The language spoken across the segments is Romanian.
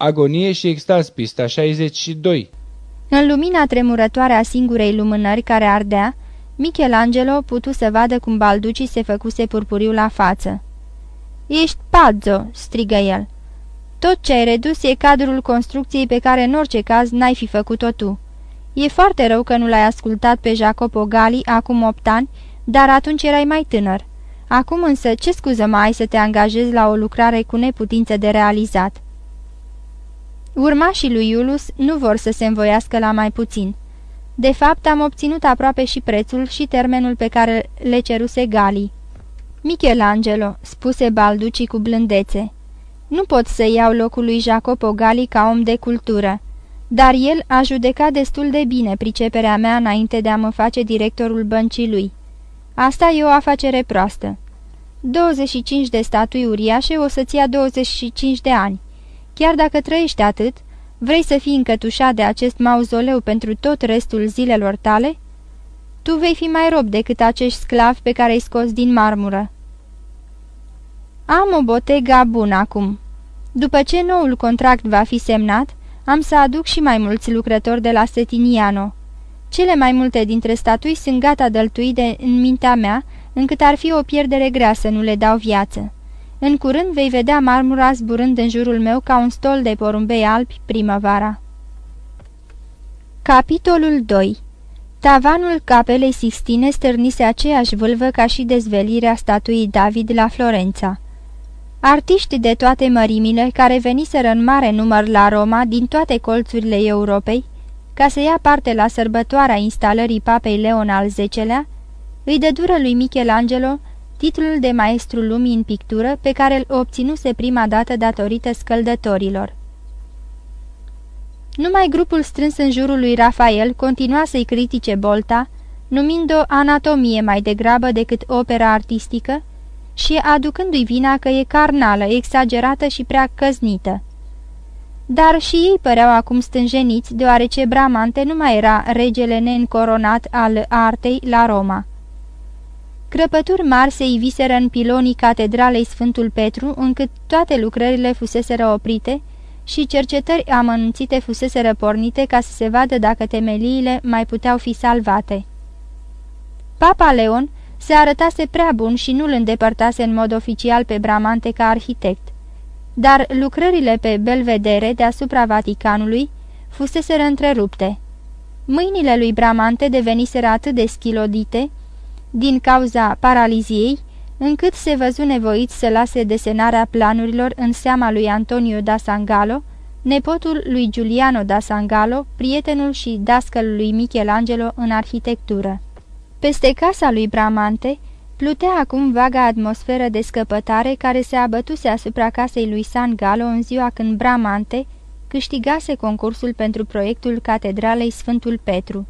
Agonie și extaz, pista 62 În lumina tremurătoare a singurei lumânări care ardea, Michelangelo putu să vadă cum Balducii se făcuse purpuriu la față. Ești pazzo!" strigă el. Tot ce ai redus e cadrul construcției pe care în orice caz n-ai fi făcut-o tu. E foarte rău că nu l-ai ascultat pe Jacopo Gali acum opt ani, dar atunci erai mai tânăr. Acum însă ce scuză mai ai să te angajezi la o lucrare cu neputință de realizat?" Urmașii lui Iulus nu vor să se învoiască la mai puțin. De fapt, am obținut aproape și prețul și termenul pe care le ceruse Gali. Michelangelo, spuse Balduci cu blândețe, nu pot să iau locul lui Jacopo Gali ca om de cultură, dar el a judecat destul de bine priceperea mea înainte de a mă face directorul băncii lui. Asta e o afacere proastă. 25 de statui uriașe o să-ți ia 25 de ani. Chiar dacă trăiești atât, vrei să fii încătușat de acest mauzoleu pentru tot restul zilelor tale? Tu vei fi mai rob decât acești sclavi pe care îi scos din marmură. Am o botega bună acum. După ce noul contract va fi semnat, am să aduc și mai mulți lucrători de la Setiniano. Cele mai multe dintre statui sunt gata dăltuite în mintea mea, încât ar fi o pierdere grea să nu le dau viață. În curând vei vedea marmura zburând în jurul meu ca un stol de porumbei albi primăvara. Capitolul 2 Tavanul capelei Sixtine stârnise aceeași vâlvă ca și dezvelirea statuii David la Florența. Artiști de toate mărimile, care veniseră în mare număr la Roma din toate colțurile Europei, ca să ia parte la sărbătoarea instalării papei Leon al X-lea, îi dădură lui Michelangelo titlul de maestru lumii în pictură pe care îl obținuse prima dată datorită scăldătorilor. Numai grupul strâns în jurul lui Rafael continua să-i critique bolta, numind-o anatomie mai degrabă decât opera artistică și aducându-i vina că e carnală, exagerată și prea căznită. Dar și ei păreau acum stânjeniți, deoarece Bramante nu mai era regele neîncoronat al artei la Roma. Crăpături mari se iviseră în pilonii catedralei Sfântul Petru, încât toate lucrările fuseseră oprite și cercetări amănunțite fuseseră pornite ca să se vadă dacă temeliile mai puteau fi salvate. Papa Leon se arătase prea bun și nu-l îndepărtase în mod oficial pe Bramante ca arhitect, dar lucrările pe Belvedere deasupra Vaticanului fuseseră întrerupte. Mâinile lui Bramante deveniseră atât de schilodite, din cauza paraliziei, încât se văzu nevoit să lase desenarea planurilor în seama lui Antonio da Sangalo, nepotul lui Giuliano da Sangalo, prietenul și dascălul lui Michelangelo în arhitectură. Peste casa lui Bramante plutea acum vaga atmosferă de scăpătare care se abătuse asupra casei lui San Galo în ziua când Bramante câștigase concursul pentru proiectul Catedralei Sfântul Petru.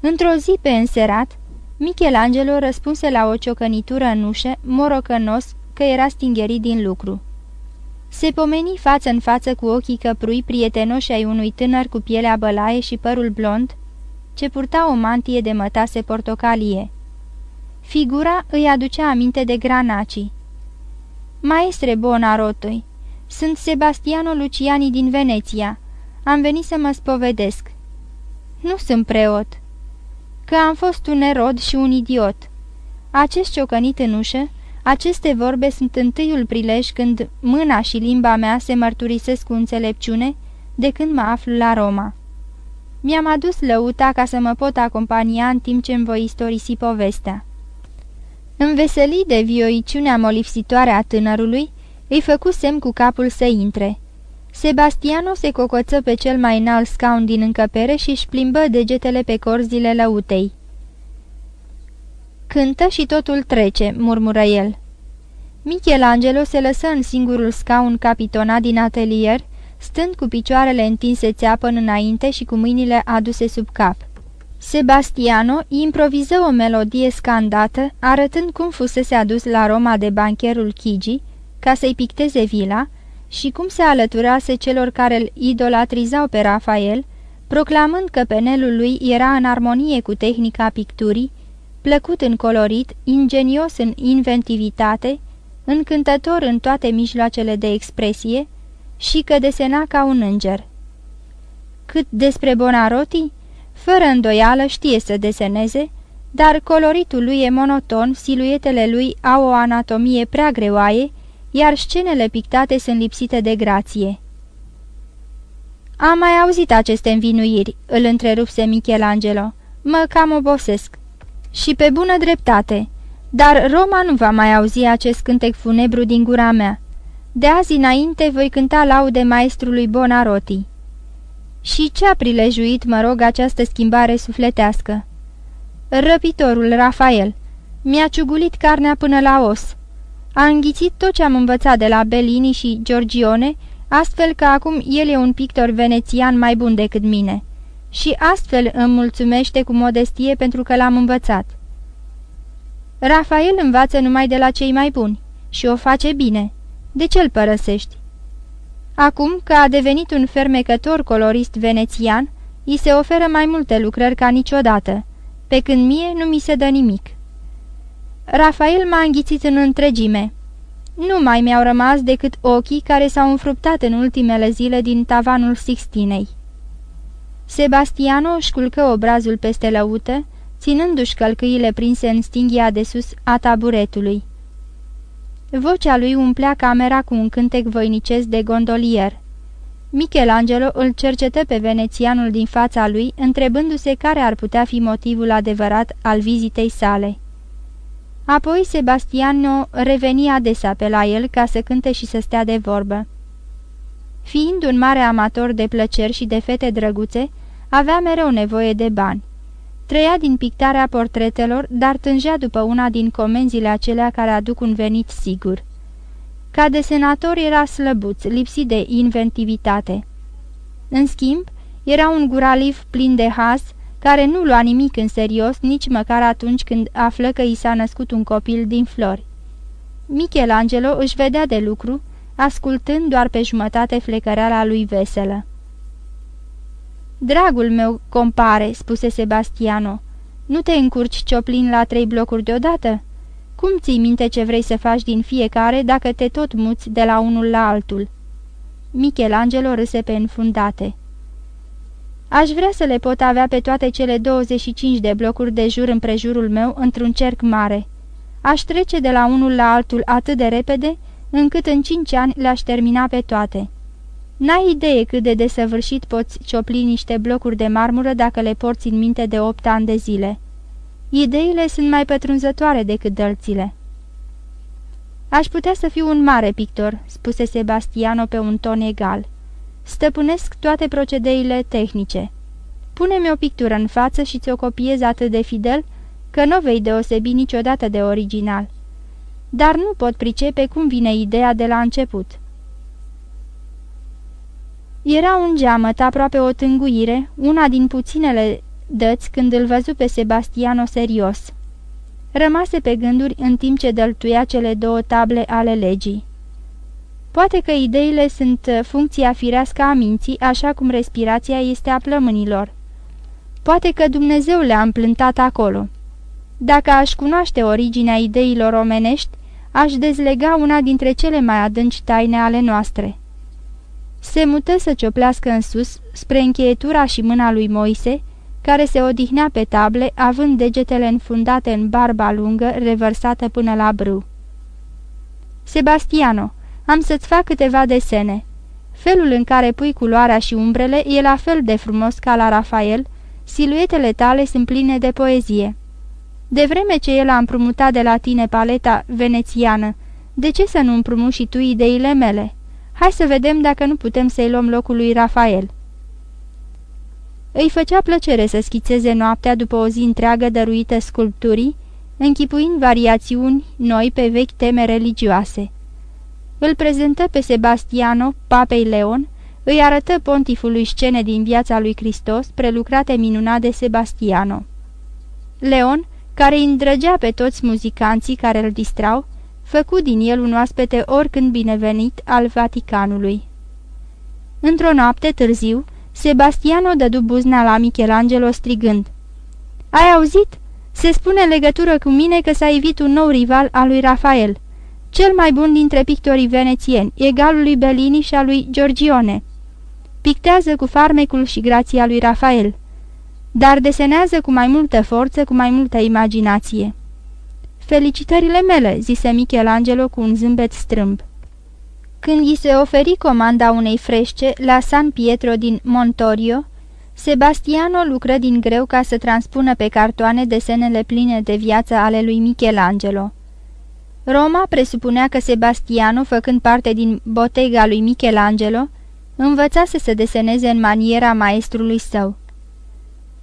Într-o zi pe înserat, Michelangelo răspunse la o ciocănitură în ușă, morocănos, că era stingherit din lucru. Se pomeni față în față cu ochii căprui prietenoși ai unui tânăr cu pielea bălaie și părul blond, ce purta o mantie de mătase portocalie. Figura îi aducea aminte de Granaci. Maestre Bonarotoi, sunt Sebastiano Luciani din Veneția. Am venit să mă spovedesc. Nu sunt preot. Că am fost un erod și un idiot. Acest ciocănit în ușă, aceste vorbe sunt întâiul prilej când mâna și limba mea se mărturisesc cu înțelepciune de când mă aflu la Roma. Mi-am adus lăuta ca să mă pot acompania în timp ce îmi voi istorisi povestea. Înveselit de vioiciunea molipsitoare a tânărului, îi făcu semn cu capul să intre. Sebastiano se cocoță pe cel mai înalt scaun din încăpere și își plimbă degetele pe corzile lăutei. Cântă și totul trece," murmură el. Michelangelo se lăsă în singurul scaun capitonat din atelier, stând cu picioarele întinse țeapă înainte și cu mâinile aduse sub cap. Sebastiano improviză o melodie scandată, arătând cum fusese adus la Roma de bancherul Chigi, ca să-i picteze vila, și cum se alăturase celor care îl idolatrizau pe Rafael, proclamând că penelul lui era în armonie cu tehnica picturii, plăcut în colorit, ingenios în inventivitate, încântător în toate mijloacele de expresie, și că desena ca un înger. Cât despre Bonarotti, fără îndoială știe să deseneze, dar coloritul lui e monoton, siluetele lui au o anatomie prea greoaie, iar scenele pictate sunt lipsite de grație. Am mai auzit aceste învinuiri," îl întrerupse Michelangelo. Mă cam obosesc." Și pe bună dreptate, dar Roma nu va mai auzi acest cântec funebru din gura mea. De azi înainte voi cânta laude maestrului Bonarotti." Și ce a prilejuit, mă rog, această schimbare sufletească?" Răpitorul Rafael. Mi-a ciugulit carnea până la os. A înghițit tot ce am învățat de la Bellini și Giorgione, astfel că acum el e un pictor venețian mai bun decât mine. Și astfel îmi mulțumește cu modestie pentru că l-am învățat. Rafael învață numai de la cei mai buni și o face bine. De ce îl părăsești? Acum că a devenit un fermecător colorist venețian, îi se oferă mai multe lucrări ca niciodată, pe când mie nu mi se dă nimic. Rafael m-a înghițit în întregime. Nu mai mi-au rămas decât ochii care s-au înfruptat în ultimele zile din tavanul Sixtinei. Sebastiano își culcă obrazul peste lăută, ținându-și călcâile prinse în stinghia de sus a taburetului. Vocea lui umplea camera cu un cântec voinicesc de gondolier. Michelangelo îl cercetă pe venețianul din fața lui, întrebându-se care ar putea fi motivul adevărat al vizitei sale. Apoi Sebastiano reveni adesea pe la el ca să cânte și să stea de vorbă. Fiind un mare amator de plăceri și de fete drăguțe, avea mereu nevoie de bani. Trăia din pictarea portretelor, dar tângea după una din comenzile acelea care aduc un venit sigur. Ca desenator era slăbuț, lipsit de inventivitate. În schimb, era un guraliv plin de has, care nu lua nimic în serios nici măcar atunci când află că i s-a născut un copil din flori. Michelangelo își vedea de lucru, ascultând doar pe jumătate flecăreala lui veselă. Dragul meu, compare," spuse Sebastiano, nu te încurci cioplin la trei blocuri deodată? Cum ții minte ce vrei să faci din fiecare dacă te tot muți de la unul la altul?" Michelangelo râse pe înfundate. Aș vrea să le pot avea pe toate cele 25 de blocuri de jur împrejurul meu într-un cerc mare. Aș trece de la unul la altul atât de repede, încât în cinci ani le-aș termina pe toate. N-ai idee cât de desăvârșit poți ciopli niște blocuri de marmură dacă le porți în minte de opt ani de zile. Ideile sunt mai pătrunzătoare decât dălțile. Aș putea să fiu un mare pictor," spuse Sebastiano pe un ton egal. Stăpânesc toate procedeile tehnice. Pune-mi o pictură în față și ți-o copiez atât de fidel că nu vei deosebi niciodată de original. Dar nu pot pricepe cum vine ideea de la început. Era un geamăt aproape o tânguire, una din puținele dăți când îl văzu pe Sebastiano serios. Rămase pe gânduri în timp ce dăltuia cele două table ale legii. Poate că ideile sunt uh, funcția firească a minții, așa cum respirația este a plămânilor. Poate că Dumnezeu le-a împlântat acolo. Dacă aș cunoaște originea ideilor omenești, aș dezlega una dintre cele mai adânci taine ale noastre. Se mută să cioplească în sus, spre încheietura și mâna lui Moise, care se odihnea pe table, având degetele înfundate în barba lungă, revărsată până la brâu. Sebastiano, am să-ți fac câteva desene. Felul în care pui culoarea și umbrele e la fel de frumos ca la Rafael, siluetele tale sunt pline de poezie. De vreme ce el a împrumutat de la tine paleta venețiană, de ce să nu împrumuși și tu ideile mele? Hai să vedem dacă nu putem să-i luăm locul lui Rafael." Îi făcea plăcere să schițeze noaptea după o zi întreagă dăruită sculpturii, închipuind variațiuni noi pe vechi teme religioase. Îl prezentă pe Sebastiano, papei Leon, îi arătă pontifului scene din viața lui Hristos, prelucrate minunat de Sebastiano. Leon, care îi îndrăgea pe toți muzicanții care îl distrau, făcu din el un oaspete oricând binevenit al Vaticanului. Într-o noapte târziu, Sebastiano dădu buzna la Michelangelo strigând Ai auzit? Se spune în legătură cu mine că s-a evit un nou rival al lui Rafael. Cel mai bun dintre pictorii venețieni, egalul lui Bellini și al lui Giorgione. Pictează cu farmecul și grația lui Rafael, dar desenează cu mai multă forță, cu mai multă imaginație. Felicitările mele," zise Michelangelo cu un zâmbet strâmb. Când i se oferi comanda unei frește la San Pietro din Montorio, Sebastiano lucră din greu ca să transpună pe cartoane desenele pline de viață ale lui Michelangelo. Roma presupunea că Sebastiano, făcând parte din botega lui Michelangelo, învăța să se deseneze în maniera maestrului său.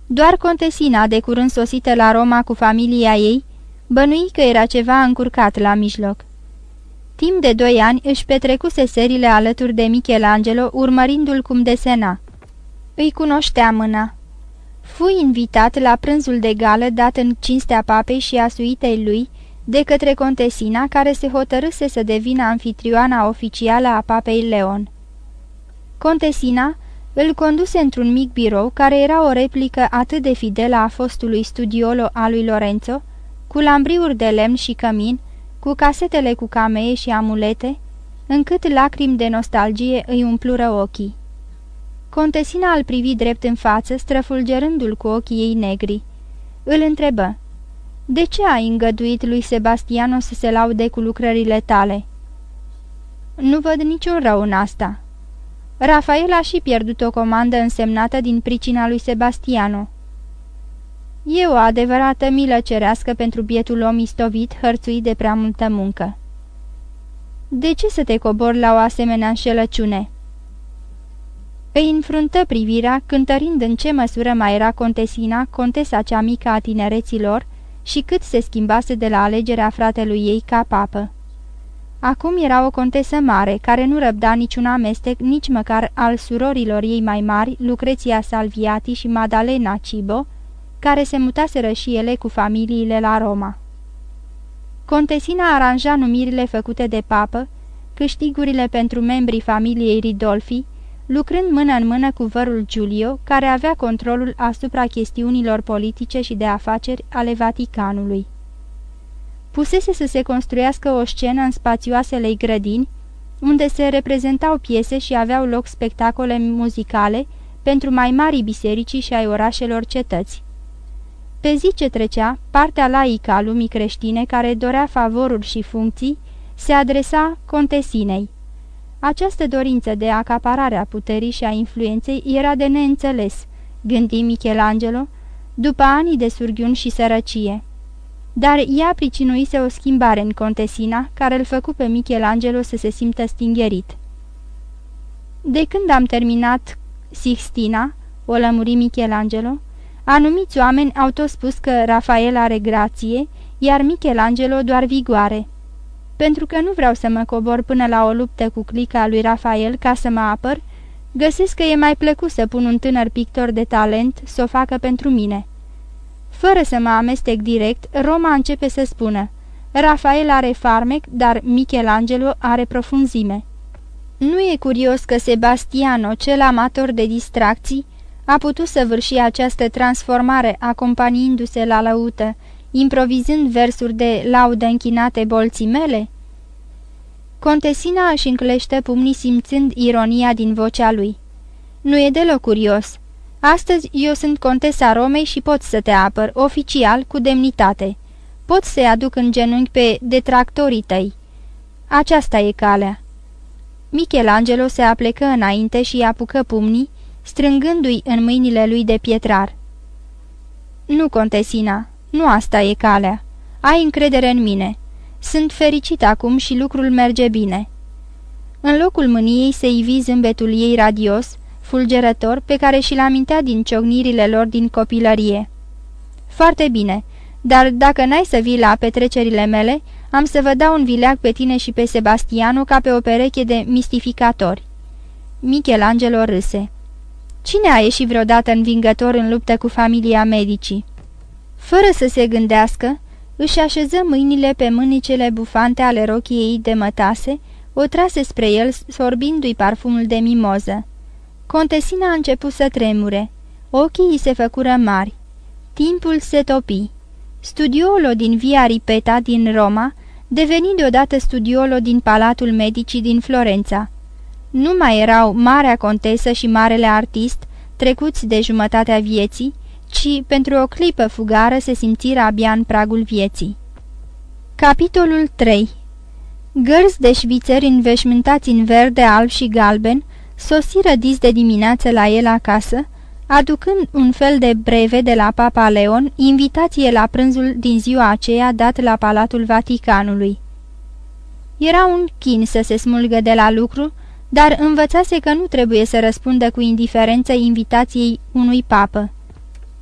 Doar contesina, de curând sosită la Roma cu familia ei, bănui că era ceva încurcat la mijloc. Timp de doi ani își petrecuse serile alături de Michelangelo, urmărindu-l cum desena. Îi cunoștea mâna. Fui invitat la prânzul de gală dat în cinstea papei și a suitei lui de către contesina care se hotărâse să devină anfitrioana oficială a papei Leon. Contesina îl conduse într-un mic birou care era o replică atât de fidelă a fostului studiolo al lui Lorenzo, cu lambriuri de lemn și cămin, cu casetele cu camee și amulete, încât lacrimi de nostalgie îi umplură ochii. Contesina îl privi drept în față, străfulgerându-l cu ochii ei negri. Îl întrebă, De ce ai îngăduit lui Sebastiano să se laude cu lucrările tale?" Nu văd niciun rău în asta." Rafael a și pierdut o comandă însemnată din pricina lui Sebastiano. E o adevărată milă cerească pentru bietul om istovit, hărțuit de prea multă muncă. De ce să te cobori la o asemenea înșelăciune?" Îi înfruntă privirea, cântărind în ce măsură mai era contesina, contesa cea mică a tinereților, și cât se schimbase de la alegerea fratelui ei ca papă. Acum era o contesă mare, care nu răbda niciun amestec, nici măcar al surorilor ei mai mari, Lucreția Salviati și Madalena Cibo, care se mutaseră și ele cu familiile la Roma. Contesina aranja numirile făcute de papă, câștigurile pentru membrii familiei Ridolfi, lucrând mână în mână cu vărul Giulio, care avea controlul asupra chestiunilor politice și de afaceri ale Vaticanului. Pusese să se construiască o scenă în spațioasele grădini, unde se reprezentau piese și aveau loc spectacole muzicale pentru mai mari bisericii și ai orașelor cetăți. Pe zi ce trecea, partea laică a lumii creștine, care dorea favoruri și funcții, se adresa contesinei. Această dorință de acaparare a puterii și a influenței era de neînțeles, gândi Michelangelo, după ani de surghiuni și sărăcie. Dar ea pricinuise o schimbare în contesina, care îl făcu pe Michelangelo să se simtă stingherit. De când am terminat Sixtina, o lămuri Michelangelo, anumiți oameni au tot spus că Rafael are grație, iar Michelangelo doar vigoare pentru că nu vreau să mă cobor până la o luptă cu clica lui Rafael ca să mă apăr, găsesc că e mai plăcut să pun un tânăr pictor de talent să o facă pentru mine. Fără să mă amestec direct, Roma începe să spună Rafael are farmec, dar Michelangelo are profunzime. Nu e curios că Sebastiano, cel amator de distracții, a putut să vârși această transformare acompaniindu-se la lăută, improvizând versuri de laudă închinate bolții mele? Contesina își înclește pumnii simțând ironia din vocea lui. Nu e deloc curios. Astăzi eu sunt contesa Romei și pot să te apăr, oficial, cu demnitate. Pot să-i aduc în genunchi pe detractorii tăi. Aceasta e calea." Michelangelo se aplecă înainte și apucă pumnii, strângându-i în mâinile lui de pietrar. Nu, contesina, nu asta e calea. Ai încredere în mine. Sunt fericit acum și lucrul merge bine." În locul mâniei se ivi zâmbetul ei radios, fulgerător, pe care și-l amintea din ciognirile lor din copilărie. Foarte bine, dar dacă n-ai să vii la petrecerile mele, am să vă dau un vileag pe tine și pe Sebastiano ca pe o pereche de mistificatori." Michelangelo râse. Cine a ieșit vreodată învingător în luptă cu familia medicii?" Fără să se gândească, își așeză mâinile pe mânicele bufante ale rochiei ei de mătase, o trase spre el, sorbindu-i parfumul de mimoză. Contesina a început să tremure. Ochii îi se făcură mari. Timpul se topi. Studiolo din Via Ripeta din Roma deveni deodată studiolo din Palatul Medicii din Florența. Nu mai erau marea contesă și marele artist, trecuți de jumătatea vieții, ci pentru o clipă fugară se simțiră abia în pragul vieții. Capitolul 3 Gărzi de șvițeri înveșmântați în verde, alb și galben sosiră dis de dimineață la el acasă, aducând un fel de breve de la Papa Leon, invitație la prânzul din ziua aceea dat la Palatul Vaticanului. Era un chin să se smulgă de la lucru, dar învățase că nu trebuie să răspundă cu indiferență invitației unui papă.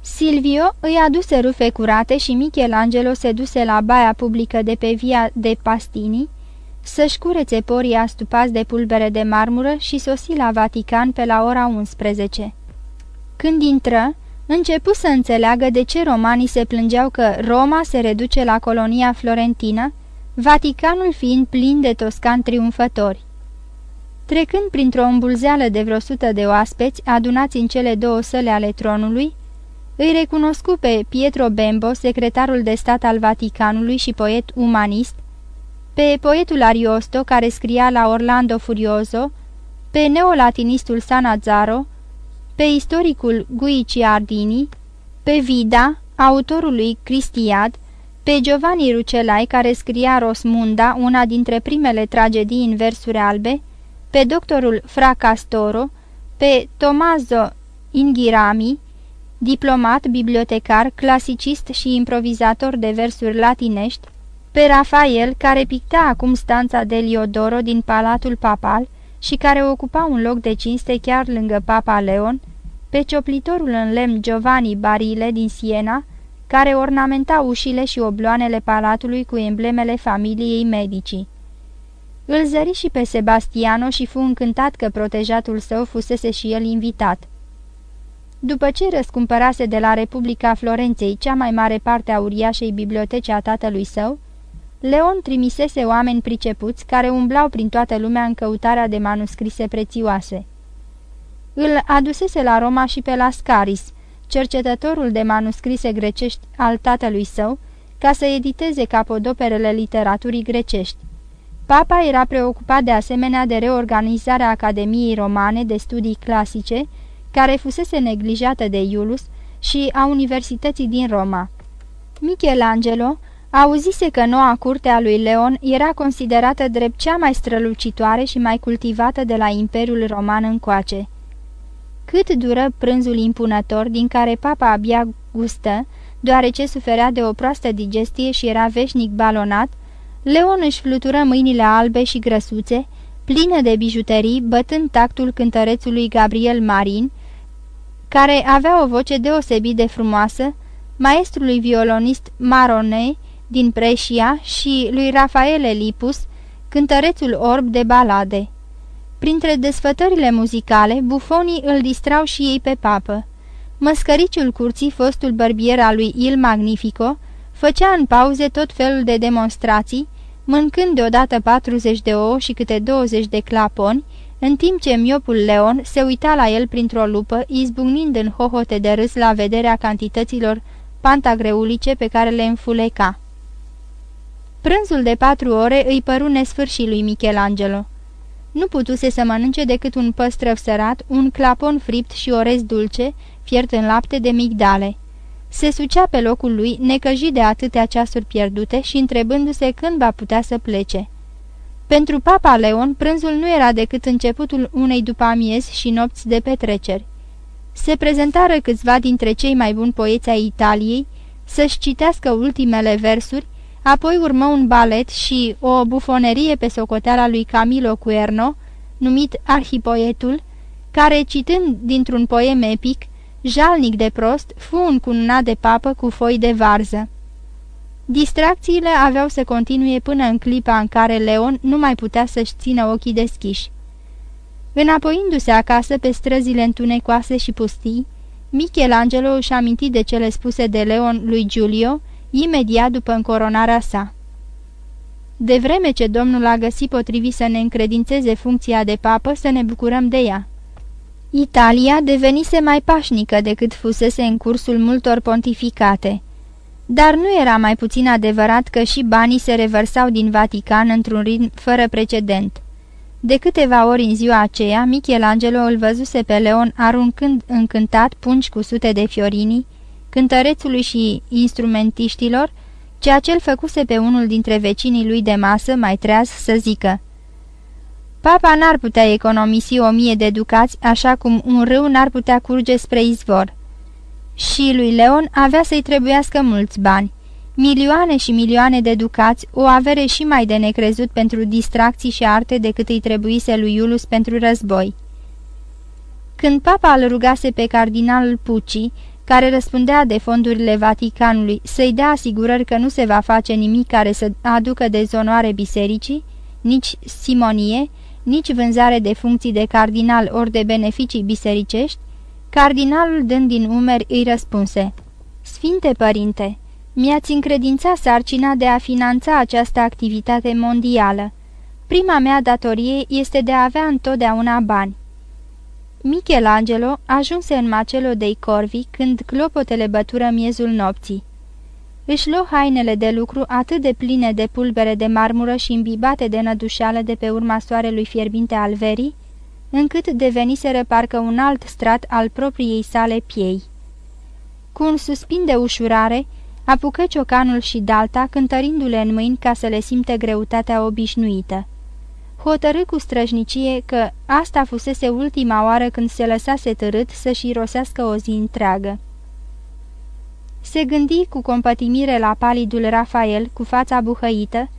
Silvio îi aduse rufe curate și Michelangelo se duse la baia publică de pe via de Pastini să-și curețe porii astupați de pulbere de marmură și sosi la Vatican pe la ora 11. Când intră, începu să înțeleagă de ce romanii se plângeau că Roma se reduce la colonia florentină, Vaticanul fiind plin de toscani triumfători. Trecând printr-o îmbulzeală de vreo sută de oaspeți adunați în cele două săle ale tronului, îi recunoscu pe Pietro Bembo, secretarul de stat al Vaticanului și poet umanist, pe poetul Ariosto, care scria la Orlando Furioso, pe neolatinistul Sanazzaro, pe istoricul Guici Ardini, pe Vida, autorului Cristiad, pe Giovanni Rucelai, care scria Rosmunda, una dintre primele tragedii în versuri albe, pe doctorul Fracastoro, pe Tommaso Inghirami, diplomat, bibliotecar, clasicist și improvizator de versuri latinești, pe Rafael, care picta acum stanța de Liodoro din Palatul Papal și care ocupa un loc de cinste chiar lângă Papa Leon, pe cioplitorul în lemn Giovanni Barile din Siena, care ornamenta ușile și obloanele palatului cu emblemele familiei medicii. Îl zări și pe Sebastiano și fu încântat că protejatul său fusese și el invitat. După ce răscumpărase de la Republica Florenței cea mai mare parte a uriașei biblioteci a tatălui său, Leon trimisese oameni pricepuți care umblau prin toată lumea în căutarea de manuscrise prețioase. Îl adusese la Roma și pe Lascaris, cercetătorul de manuscrise grecești al tatălui său, ca să editeze capodoperele literaturii grecești. Papa era preocupat de asemenea de reorganizarea Academiei Romane de Studii Clasice, care fusese neglijată de Iulus, și a Universității din Roma. Michelangelo auzise că noua curte a lui Leon era considerată drept cea mai strălucitoare și mai cultivată de la Imperiul Roman încoace. Cât dură prânzul impunător din care papa abia gustă, deoarece suferea de o proastă digestie și era veșnic balonat, Leon își flutură mâinile albe și grăsuțe, pline de bijuterii, bătând tactul cântărețului Gabriel Marin, care avea o voce deosebit de frumoasă, maestrului violonist Marone din Preșia și lui Rafaele Lipus, cântărețul orb de balade. Printre desfătările muzicale, bufonii îl distrau și ei pe papă. Măscăriciul curții, fostul bărbier al lui Il Magnifico, făcea în pauze tot felul de demonstrații, mâncând deodată 40 de ouă și câte 20 de claponi, în timp ce miopul Leon se uita la el printr-o lupă, izbucnind în hohote de râs la vederea cantităților pantagreulice pe care le înfuleca. Prânzul de patru ore îi păru nesfârșit lui Michelangelo. Nu putuse să mănânce decât un păstrăv sărat, un clapon fript și orez dulce, fiert în lapte de migdale. Se sucea pe locul lui, necăjit de atâtea ceasuri pierdute și întrebându-se când va putea să plece. Pentru Papa Leon, prânzul nu era decât începutul unei după amiezi și nopți de petreceri. Se prezentară câțiva dintre cei mai buni poeți ai Italiei să-și citească ultimele versuri, apoi urmă un balet și o bufonerie pe socoteala lui Camilo Cuerno, numit Arhipoetul, care, citând dintr-un poem epic, jalnic de prost, fu încununat de papă cu foi de varză. Distracțiile aveau să continue până în clipa în care Leon nu mai putea să-și țină ochii deschiși. Înapoiindu-se acasă pe străzile întunecoase și pustii, Michelangelo își aminti de cele spuse de Leon lui Giulio, imediat după încoronarea sa. De vreme ce domnul a găsit potrivit să ne încredințeze funcția de papă, să ne bucurăm de ea. Italia devenise mai pașnică decât fusese în cursul multor pontificate. Dar nu era mai puțin adevărat că și banii se revărsau din Vatican într-un ritm fără precedent. De câteva ori în ziua aceea, Michelangelo îl văzuse pe Leon aruncând încântat pungi cu sute de fiorini, cântărețului și instrumentiștilor, ceea ce îl făcuse pe unul dintre vecinii lui de masă, mai treaz, să zică Papa n-ar putea economisi o mie de ducați, așa cum un râu n-ar putea curge spre izvor. Și lui Leon avea să-i trebuiască mulți bani. Milioane și milioane de ducați, o avere și mai de necrezut pentru distracții și arte decât îi trebuise lui Iulus pentru război. Când papa îl rugase pe cardinalul Pucci, care răspundea de fondurile Vaticanului, să-i dea asigurări că nu se va face nimic care să aducă dezonoare bisericii, nici simonie, nici vânzare de funcții de cardinal ori de beneficii bisericești, cardinalul dând din umeri îi răspunse Sfinte părinte, mi-ați încredințat sarcina de a finanța această activitate mondială. Prima mea datorie este de a avea întotdeauna bani. Michelangelo ajunse în Macelo dei Corvi când clopotele bătură miezul nopții. Își luă hainele de lucru atât de pline de pulbere de marmură și imbibate de nădușeală de pe urma soarelui fierbinte al verii, încât deveniseră parcă un alt strat al propriei sale piei. Cu un suspin de ușurare, apucă ciocanul și dalta, cântărindu-le în mâini ca să le simte greutatea obișnuită. Hotărâ cu străjnicie că asta fusese ultima oară când se lăsase târât să-și rosească o zi întreagă. Se gândi cu compătimire la palidul Rafael cu fața buhăită,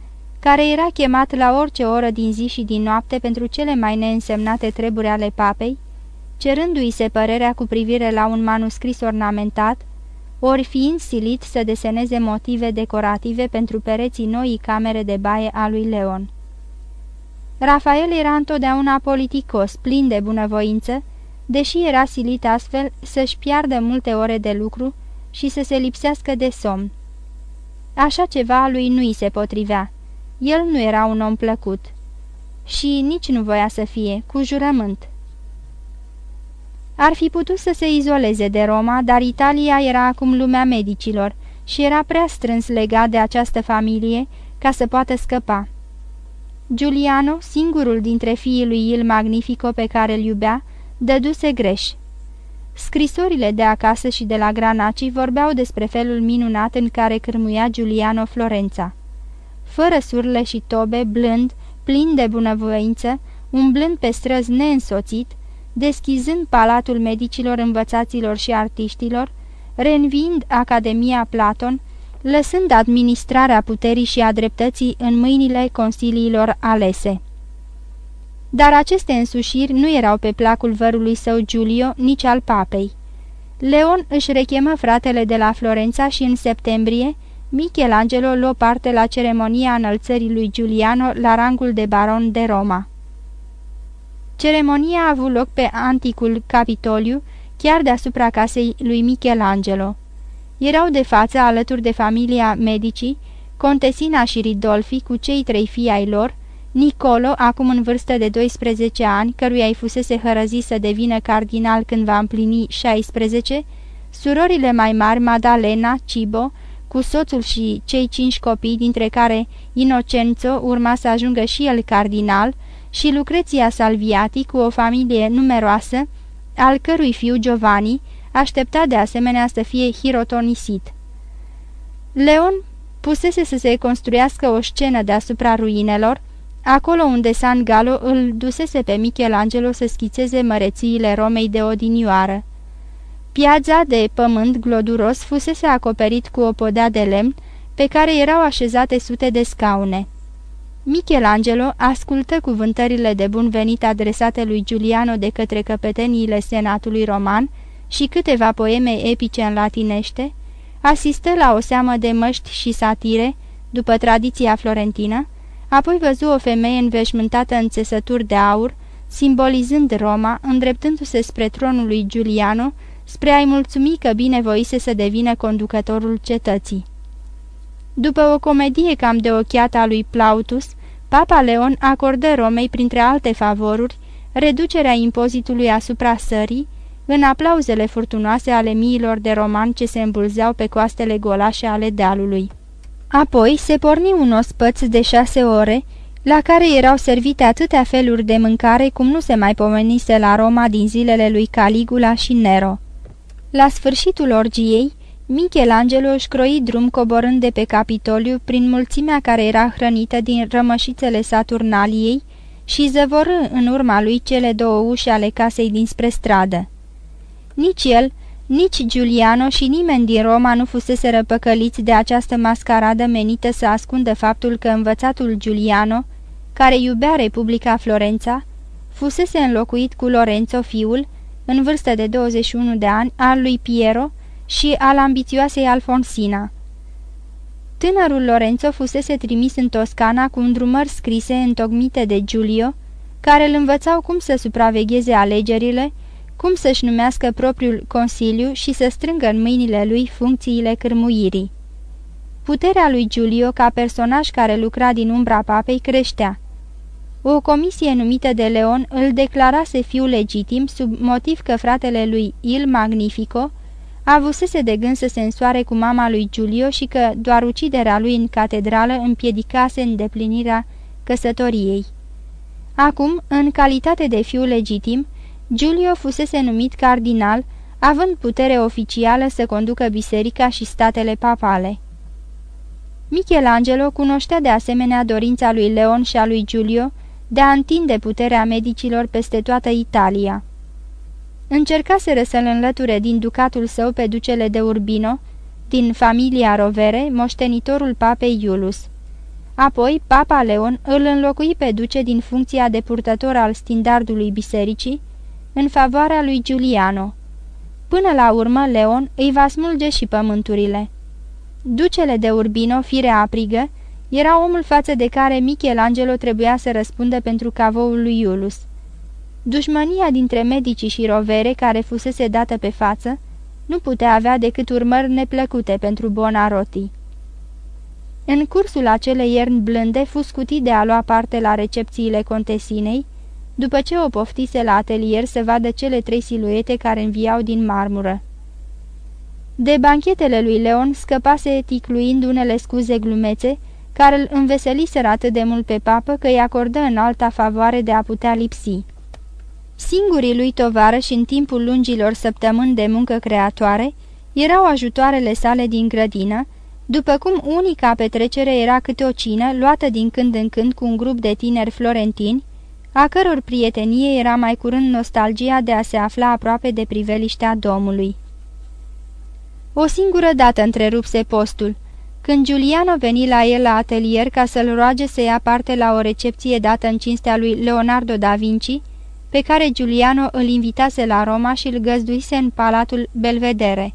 care era chemat la orice oră din zi și din noapte pentru cele mai neînsemnate treburi ale papei, cerându-i se părerea cu privire la un manuscris ornamentat, ori fiind silit să deseneze motive decorative pentru pereții noii camere de baie a lui Leon. Rafael era întotdeauna politicos, plin de bunăvoință, deși era silit astfel să-și piardă multe ore de lucru și să se lipsească de somn. Așa ceva lui nu-i se potrivea. El nu era un om plăcut. Și nici nu voia să fie, cu jurământ. Ar fi putut să se izoleze de Roma, dar Italia era acum lumea medicilor și era prea strâns legat de această familie ca să poată scăpa. Giuliano, singurul dintre fiii lui Il Magnifico pe care îl iubea, dăduse greș. Scrisorile de acasă și de la Granaci vorbeau despre felul minunat în care cârmuia Giuliano Florența. Fără surle și tobe, blând, plin de bunăvoință, umblând pe străzi neînsoțit, deschizând palatul medicilor învățaților și artiștilor, reînviind Academia Platon, lăsând administrarea puterii și a dreptății în mâinile consiliilor alese. Dar aceste însușiri nu erau pe placul vărului său Giulio, nici al papei. Leon își rechemă fratele de la Florența și în septembrie Michelangelo luă parte la ceremonia înălțării lui Giuliano la rangul de baron de Roma. Ceremonia a avut loc pe anticul Capitoliu, chiar deasupra casei lui Michelangelo. Erau de față, alături de familia Medici, Contesina și Ridolfi cu cei trei fii ai lor, Nicolo, acum în vârstă de 12 ani, căruia îi fusese hărăzit să devină cardinal când va împlini 16, surorile mai mari, Madalena, Cibo, cu soțul și cei cinci copii, dintre care Inocenzo urma să ajungă și el cardinal, și Lucreția Salviati cu o familie numeroasă, al cărui fiu Giovanni aștepta de asemenea să fie hirotonisit. Leon pusese să se construiască o scenă deasupra ruinelor, acolo unde San Gallo îl dusese pe Michelangelo să schițeze mărețiile Romei de odinioară. Piața de pământ gloduros fusese acoperit cu o podea de lemn, pe care erau așezate sute de scaune. Michelangelo ascultă cuvântările de bun venit adresate lui Giuliano de către căpeteniile senatului roman și câteva poeme epice în latinește, asistă la o seamă de măști și satire, după tradiția florentină, apoi văzu o femeie înveșmântată în țesături de aur, simbolizând Roma, îndreptându-se spre tronul lui Giuliano, spre a-i mulțumi că binevoise să devină conducătorul cetății. După o comedie cam de ochiată a lui Plautus, Papa Leon acordă Romei, printre alte favoruri, reducerea impozitului asupra sării, în aplauzele furtunoase ale miilor de romani ce se îmbulzeau pe coastele golașe ale dealului. Apoi se porni un ospăț de șase ore, la care erau servite atâtea feluri de mâncare cum nu se mai pomenise la Roma din zilele lui Caligula și Nero. La sfârșitul orgiei, Michelangelo își croi drum coborând de pe Capitoliu prin mulțimea care era hrănită din rămășițele Saturnaliei și zăvorâ în urma lui cele două uși ale casei dinspre stradă. Nici el, nici Giuliano și nimeni din Roma nu fusese răpăcăliți de această mascaradă menită să ascundă faptul că învățatul Giuliano, care iubea Republica Florența, fusese înlocuit cu Lorenzo, fiul, în vârstă de 21 de ani, al lui Piero și al ambițioasei Alfonsina. Tânărul Lorenzo fusese trimis în Toscana cu îndrumări scrise întocmite de Giulio, care îl învățau cum să supravegheze alegerile, cum să-și numească propriul consiliu și să strângă în mâinile lui funcțiile cârmuirii. Puterea lui Giulio ca personaj care lucra din umbra papei creștea. O comisie numită de Leon îl declarase fiu legitim sub motiv că fratele lui Il Magnifico avusese de gând să se însoare cu mama lui Giulio și că doar uciderea lui în catedrală împiedicase îndeplinirea căsătoriei. Acum, în calitate de fiu legitim, Giulio fusese numit cardinal, având putere oficială să conducă biserica și statele papale. Michelangelo cunoștea de asemenea dorința lui Leon și a lui Giulio de a întinde puterea medicilor peste toată Italia. Încercaseră să-l înlăture din ducatul său pe ducele de Urbino, din familia Rovere, moștenitorul papei Iulus. Apoi, papa Leon îl înlocui pe duce din funcția de purtător al standardului bisericii, în favoarea lui Giuliano. Până la urmă, Leon îi va smulge și pământurile. Ducele de Urbino, fire aprigă, era omul față de care Michelangelo trebuia să răspundă pentru cavoul lui Iulus. Dușmania dintre medicii și rovere, care fusese dată pe față, nu putea avea decât urmări neplăcute pentru Bonarotti. În cursul acelei ierni blânde, fu scutit de a lua parte la recepțiile contesinei, după ce o poftise la atelier să vadă cele trei siluete care înviau din marmură. De banchetele lui Leon scăpase ticluind unele scuze glumețe, care îl înveseliseră atât de mult pe papă că îi acordă în alta favoare de a putea lipsi. Singurii lui și în timpul lungilor săptămâni de muncă creatoare erau ajutoarele sale din grădină, după cum unica petrecere era câte o cină luată din când în când cu un grup de tineri florentini, a căror prietenie era mai curând nostalgia de a se afla aproape de priveliștea domului. O singură dată întrerupse postul, când Giuliano veni la el la atelier ca să-l roage să ia parte la o recepție dată în cinstea lui Leonardo da Vinci, pe care Giuliano îl invitase la Roma și îl găzduise în palatul Belvedere.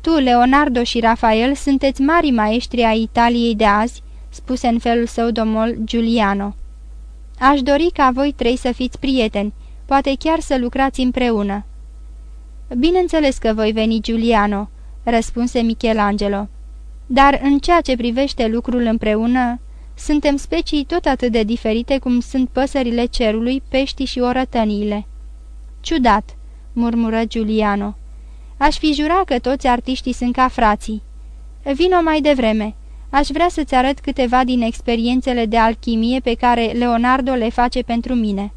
Tu, Leonardo și Rafael, sunteți mari maestri ai Italiei de azi," spuse în felul său domol Giuliano. Aș dori ca voi trei să fiți prieteni, poate chiar să lucrați împreună." Bineînțeles că voi veni, Giuliano," răspunse Michelangelo. Dar în ceea ce privește lucrul împreună, suntem specii tot atât de diferite cum sunt păsările cerului, peștii și orătăniile." Ciudat," murmură Giuliano. Aș fi jura că toți artiștii sunt ca frații." Vino mai devreme. Aș vrea să-ți arăt câteva din experiențele de alchimie pe care Leonardo le face pentru mine."